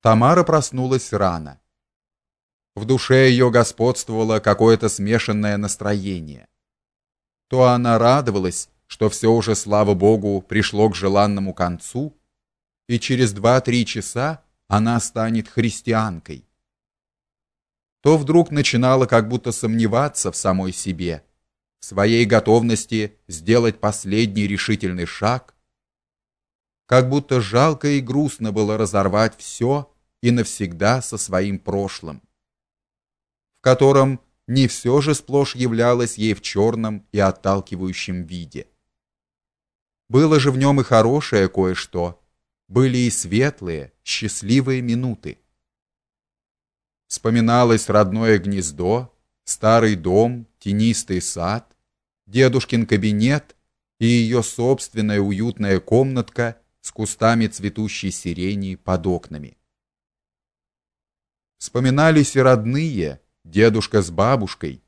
Тамара проснулась рано. В душе ее господствовало какое-то смешанное настроение. То она радовалась, что все уже, слава богу, пришло к желанному концу, и через два-три часа она станет христианкой. То вдруг начинала как будто сомневаться в самой себе, в своей готовности сделать последний решительный шаг, как будто жалко и грустно было разорвать все и навсегда со своим прошлым, в котором не все же сплошь являлось ей в черном и отталкивающем виде. Было же в нем и хорошее кое-что, были и светлые, счастливые минуты. Вспоминалось родное гнездо, старый дом, тенистый сад, дедушкин кабинет и ее собственная уютная комнатка с кустами цветущей сирени под окнами. Вспоминались и родные, дедушка с бабушкой,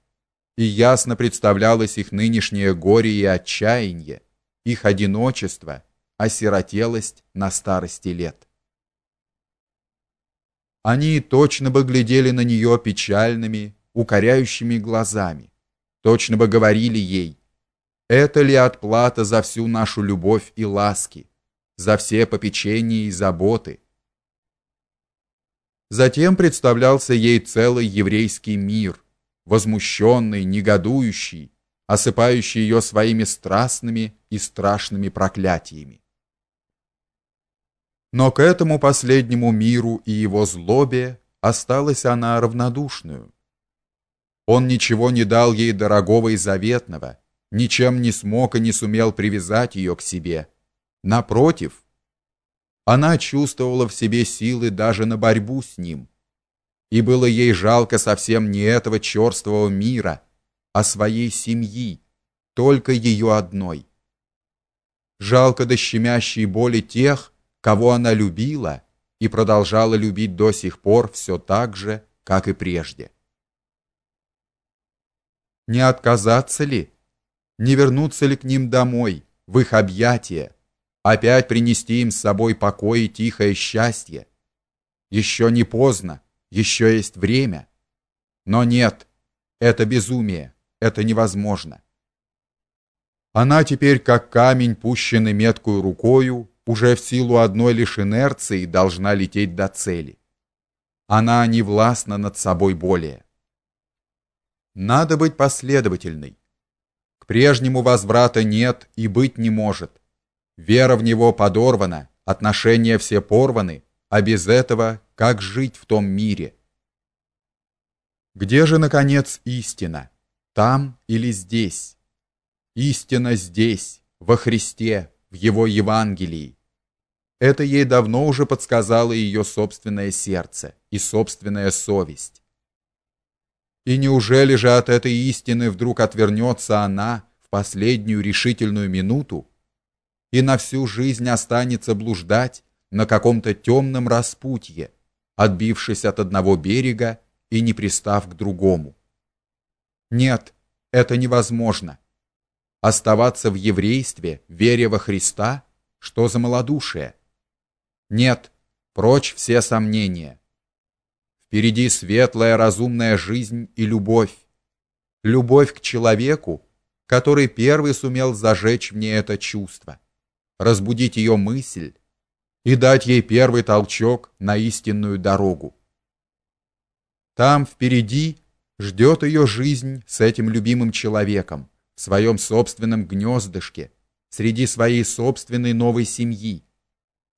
и ясно представлялось их нынешнее горе и отчаяние, их одиночество, осиротелость на старости лет. Они точно бы глядели на нее печальными, укоряющими глазами, точно бы говорили ей: "Это ли отплата за всю нашу любовь и ласки, за все попечения и заботы?" Затем представлялся ей целый еврейский мир, возмущенный, негодующий, осыпающий ее своими страстными и страшными проклятиями. Но к этому последнему миру и его злобе осталась она равнодушную. Он ничего не дал ей дорогого и заветного, ничем не смог и не сумел привязать ее к себе. Напротив, она чувствовала в себе силы даже на борьбу с ним. И было ей жалко совсем не этого черствого мира, а своей семьи, только ее одной. Жалко до щемящей боли тех, кого она любила и продолжала любить до сих пор все так же, как и прежде. Не отказаться ли? Не вернуться ли к ним домой, в их объятия, опять принести им с собой покой и тихое счастье? Еще не поздно, еще есть время. Но нет, это безумие, это невозможно. Она теперь как камень, пущенный меткую рукою, уже в силу одной лишь инерции должна лететь до цели. Она не властна над собой более. Надо быть последовательной. К прежнему возврата нет и быть не может. Вера в него подорвана, отношения все порваны, а без этого как жить в том мире? Где же наконец истина? Там или здесь? Истина здесь, во Христе, в его Евангелии. Это ей давно уже подсказало ее собственное сердце и собственная совесть. И неужели же от этой истины вдруг отвернется она в последнюю решительную минуту и на всю жизнь останется блуждать на каком-то темном распутье, отбившись от одного берега и не пристав к другому? Нет, это невозможно. Оставаться в еврействе, веря во Христа, что за малодушие? Нет, прочь все сомнения. Впереди светлая разумная жизнь и любовь. Любовь к человеку, который первый сумел зажечь в ней это чувство, разбудить ее мысль и дать ей первый толчок на истинную дорогу. Там впереди ждет ее жизнь с этим любимым человеком в своем собственном гнездышке, среди своей собственной новой семьи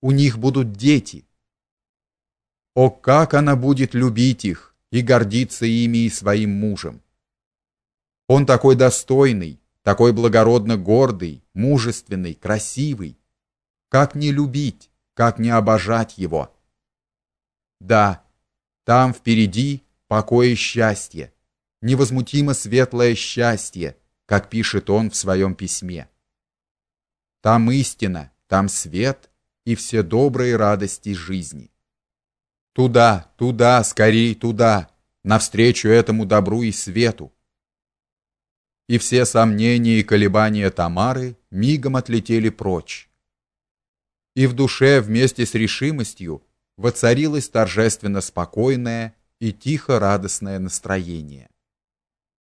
у них будут дети. О, как она будет любить их и гордиться ими и своим мужем. Он такой достойный, такой благородно гордый, мужественный, красивый. Как не любить, как не обожать его? Да, там впереди покой и счастье, невозмутимо светлое счастье, как пишет он в своем письме. Там истина, там свет и все добрые радости жизни. Туда, туда, скорей туда, навстречу этому добру и свету. И все сомнения и колебания Тамары мигом отлетели прочь. И в душе вместе с решимостью воцарилось торжественно спокойное и тихо радостное настроение.